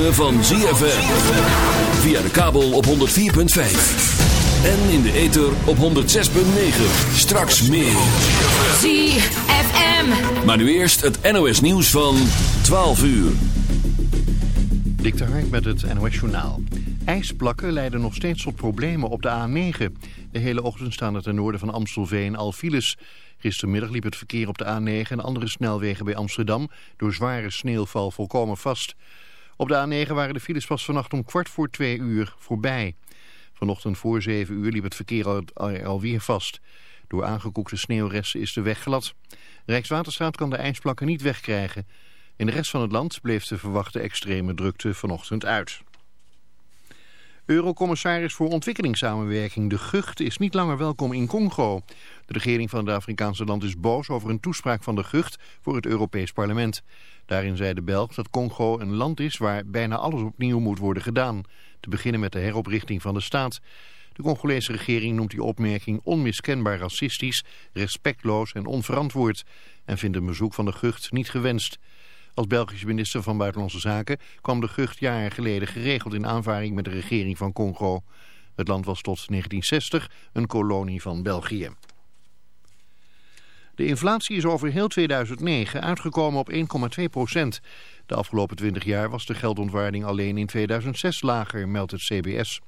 Ritme van ZFM. Via de kabel op 104.5. En in de ether op 106.9. Straks meer. ZFM. Maar nu eerst het NOS nieuws van 12 uur. Dik de Hark met het NOS journaal. IJsplakken leiden nog steeds tot problemen op de A9. De hele ochtend staan er ten noorden van Amstelveen al files... Gistermiddag liep het verkeer op de A9 en andere snelwegen bij Amsterdam door zware sneeuwval volkomen vast. Op de A9 waren de files pas vannacht om kwart voor twee uur voorbij. Vanochtend voor zeven uur liep het verkeer al, alweer vast. Door aangekoekte sneeuwresten is de weg glad. Rijkswaterstaat kan de ijsplakken niet wegkrijgen. In de rest van het land bleef de verwachte extreme drukte vanochtend uit. Eurocommissaris voor ontwikkelingssamenwerking De Gucht is niet langer welkom in Congo. De regering van het Afrikaanse land is boos over een toespraak van De Gucht voor het Europees Parlement. Daarin zei de Belg dat Congo een land is waar bijna alles opnieuw moet worden gedaan. Te beginnen met de heroprichting van de staat. De Congolese regering noemt die opmerking onmiskenbaar racistisch, respectloos en onverantwoord. En vindt een bezoek van De Gucht niet gewenst. Als Belgische minister van Buitenlandse Zaken kwam de Gucht jaren geleden geregeld in aanvaring met de regering van Congo. Het land was tot 1960 een kolonie van België. De inflatie is over heel 2009 uitgekomen op 1,2 procent. De afgelopen 20 jaar was de geldontwaarding alleen in 2006 lager, meldt het CBS.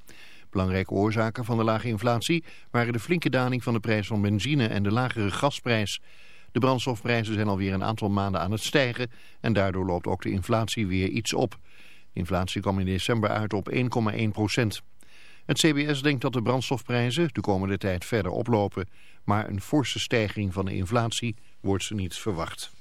Belangrijke oorzaken van de lage inflatie waren de flinke daling van de prijs van benzine en de lagere gasprijs. De brandstofprijzen zijn alweer een aantal maanden aan het stijgen en daardoor loopt ook de inflatie weer iets op. De inflatie kwam in december uit op 1,1 procent. Het CBS denkt dat de brandstofprijzen de komende tijd verder oplopen, maar een forse stijging van de inflatie wordt ze niet verwacht.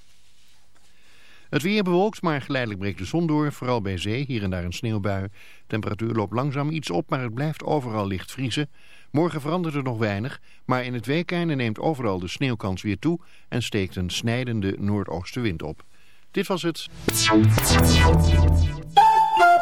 Het weer bewolkt, maar geleidelijk breekt de zon door, vooral bij zee, hier en daar een sneeuwbui. Temperatuur loopt langzaam iets op, maar het blijft overal licht vriezen. Morgen verandert er nog weinig, maar in het weekende neemt overal de sneeuwkans weer toe en steekt een snijdende noordoostenwind op. Dit was het.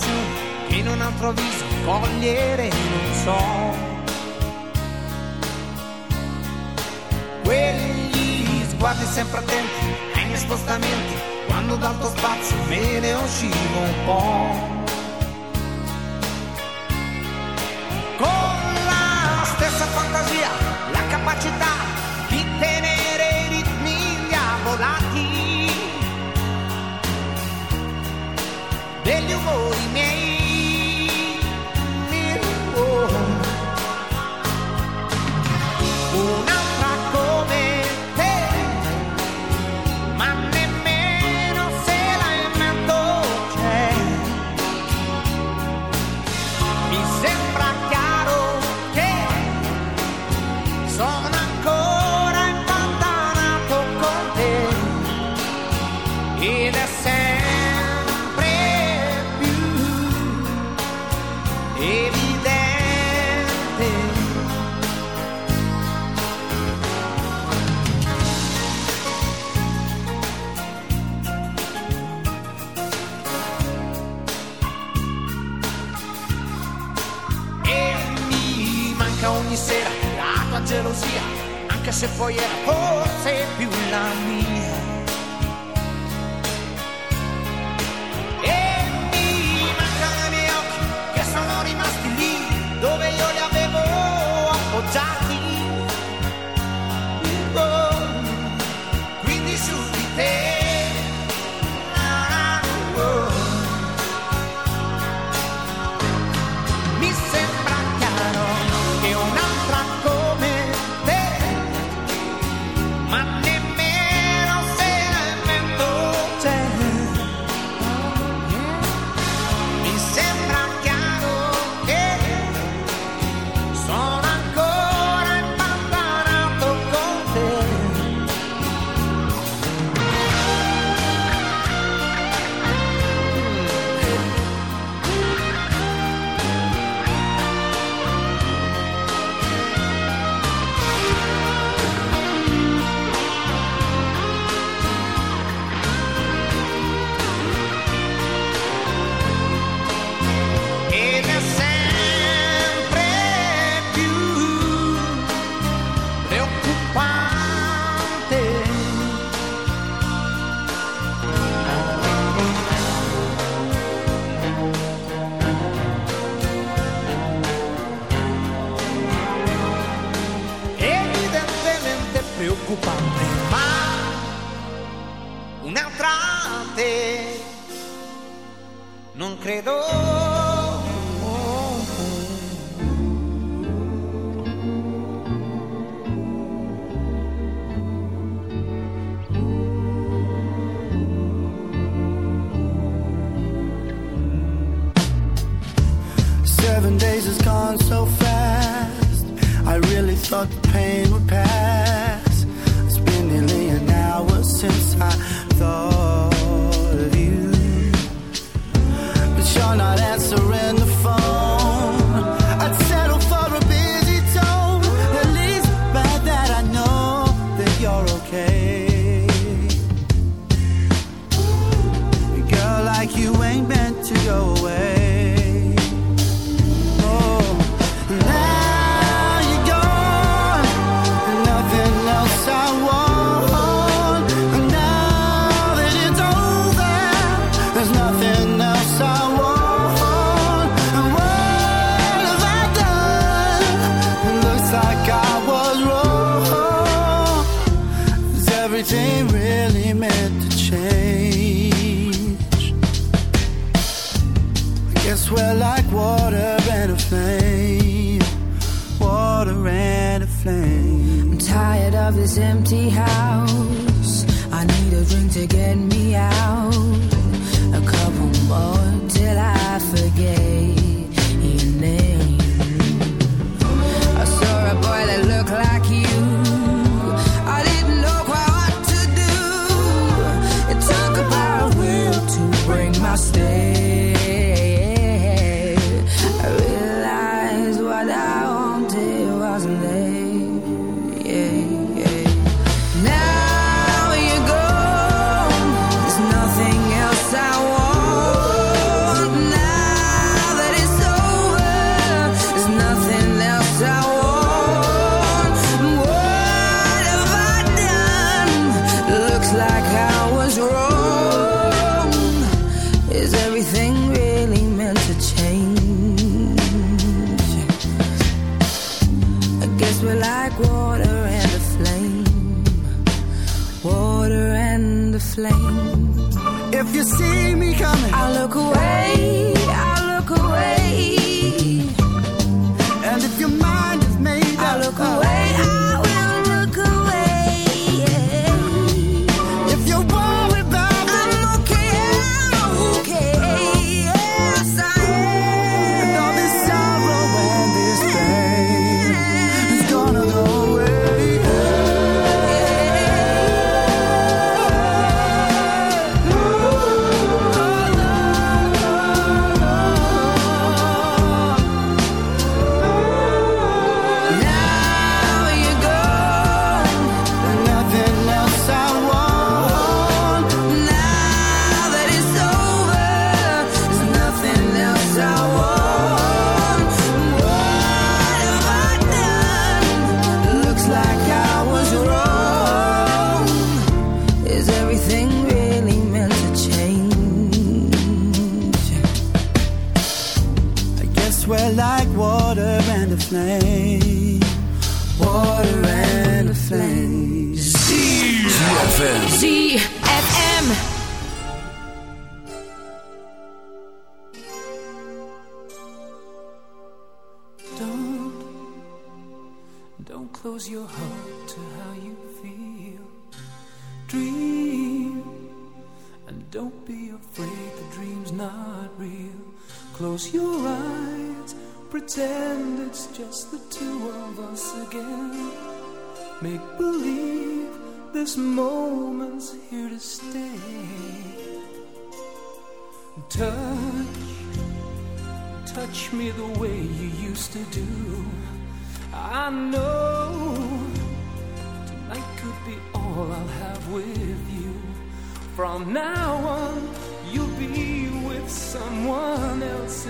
senso che in un altro viso cogliere non so. Quegli sguardi sempre attenti ai miei spostamenti, quando dal tuo spazio me ne uscivo un po'. Con la stessa fantasia, la capacità di tenere i ritmi diavolati. degli umori se poi è forse più la mia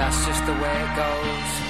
That's just the way it goes.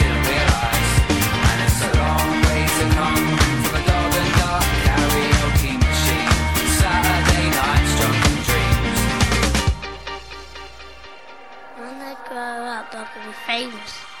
be famous.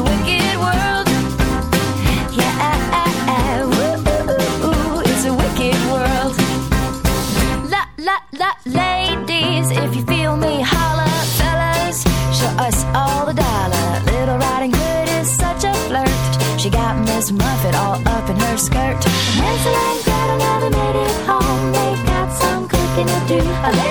skirt. Nancy and Gretel never made it home. They got some cooking to do.